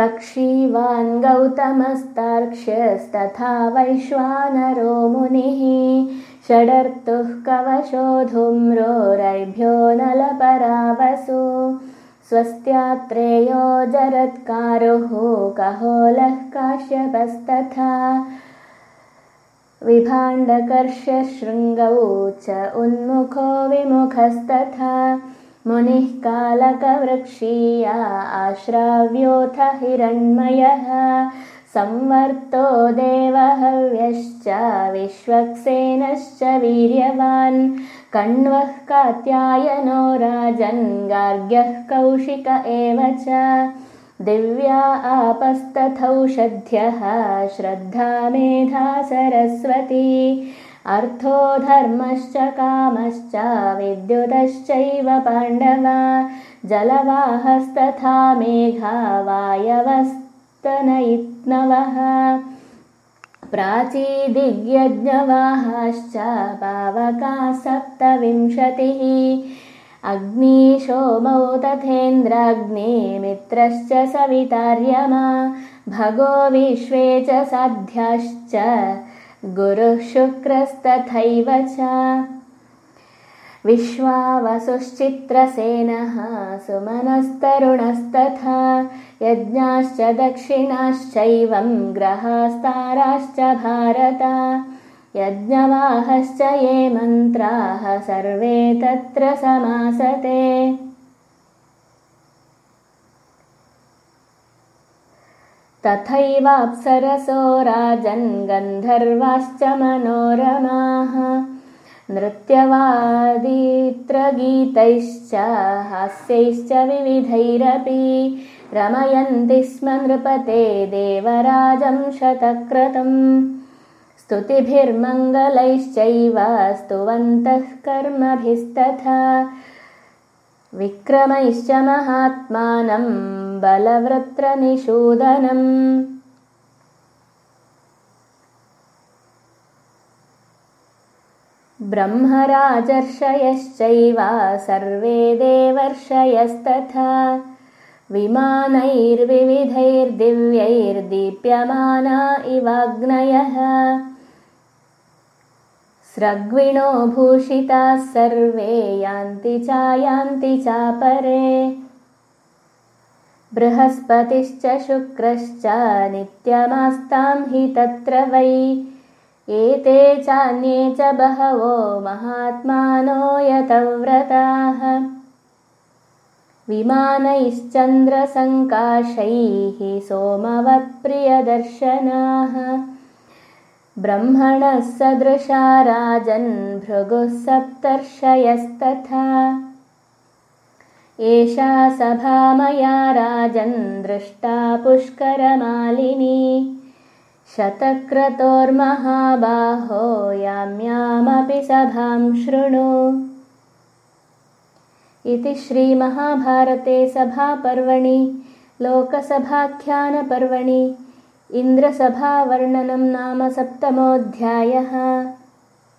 कक्षीवान् गौतमस्तार्क्ष्यस्तथा वैश्वानरो मुनिः। षडर्तुः कवशो धूम्रोरैभ्यो नलपरावसु। स्वस्त्यात्रेयो जरत्कारुः कहोलः काश्यपस्तथा। विभाण्डकर्ष्यशृङ्गौ च उन्मुखो विमुखस्तथा मुनिः कालकवृक्षीया आश्राव्योऽथ हिरण्मयः संवर्तो देवहव्यश्च विश्वक्सेनश्च वीर्यवान्। कण्वः कात्यायनो राजन् गार्ग्यः कौशिक एव च। दिव्या आपस्तथौषध्यः श्रद्धा मेधा सरस्वती अर्थो धर्मश्च कामश्च विद्युतश्चैव पाण्डवा जलवाहस्तथा मेघा वायवस्तनयित्नवः प्राचीदिग्यज्ञवाहाश्च पावका सप्तविंशतिः अग्निशोमौ तथेन्द्राग्निमित्रश्च सवितार्यमा भगो विश्वे च साध्याश्च गुरुः शुक्रस्तथैव च। विश्वावसुश्चित्रसेनः सुमनस्तरुणस्तथा यज्ञाश्च दक्षिणाश्चैवं ग्रहास्ताराश्च भारत। यज्ञवाहश्च ये मन्त्राः सर्वे तत्र समासते तथैवाप्सरसो राजन् गन्धर्वाश्च मनोरमाः। नृत्यवादित्रगीतैश्च हास्यैश्च विविधैरपि रमयन्ति स्म नृपते देवराजं शतक्रतुम्। स्तुतिभिर्मङ्गलैश्चैव स्तुवन्तः कर्मभिस्तथा। विक्रमैश्च महात्मानं बलवृत्रनिषूदनम् ब्रह्मराजर्षयश्चैव सर्वे देवर्षयस्तथा विमानैर्विविधैर्दिव्यैर्दीप्यमाना इवाग्नयः स्रग्विणो भूषिताः सर्वे यान्ति चायान्ति चापरे बृहस्पतिश्च शुक्रश्च नित्यमास्तां हि तत्र वै। एते चान्ये च बहवो महात्मानो यतव्रताः। विमानैश्चन्द्रसङ्काशैः सोमवत्प्रियदर्शनाः। ब्रह्मणः सदृशा राजन् भृगुः सप्तर्षयस्तथा एषा सभा मया राजन् दृष्टा पुष्करमालिनी। शतक्रतोर्महाबाहो याम्यामपि सभां शृणु। इति श्रीमहाभारते सभापर्वणि लोकसभाख्यानपर्वणि इन्द्रसभावर्णनं नाम सप्तमोऽध्यायः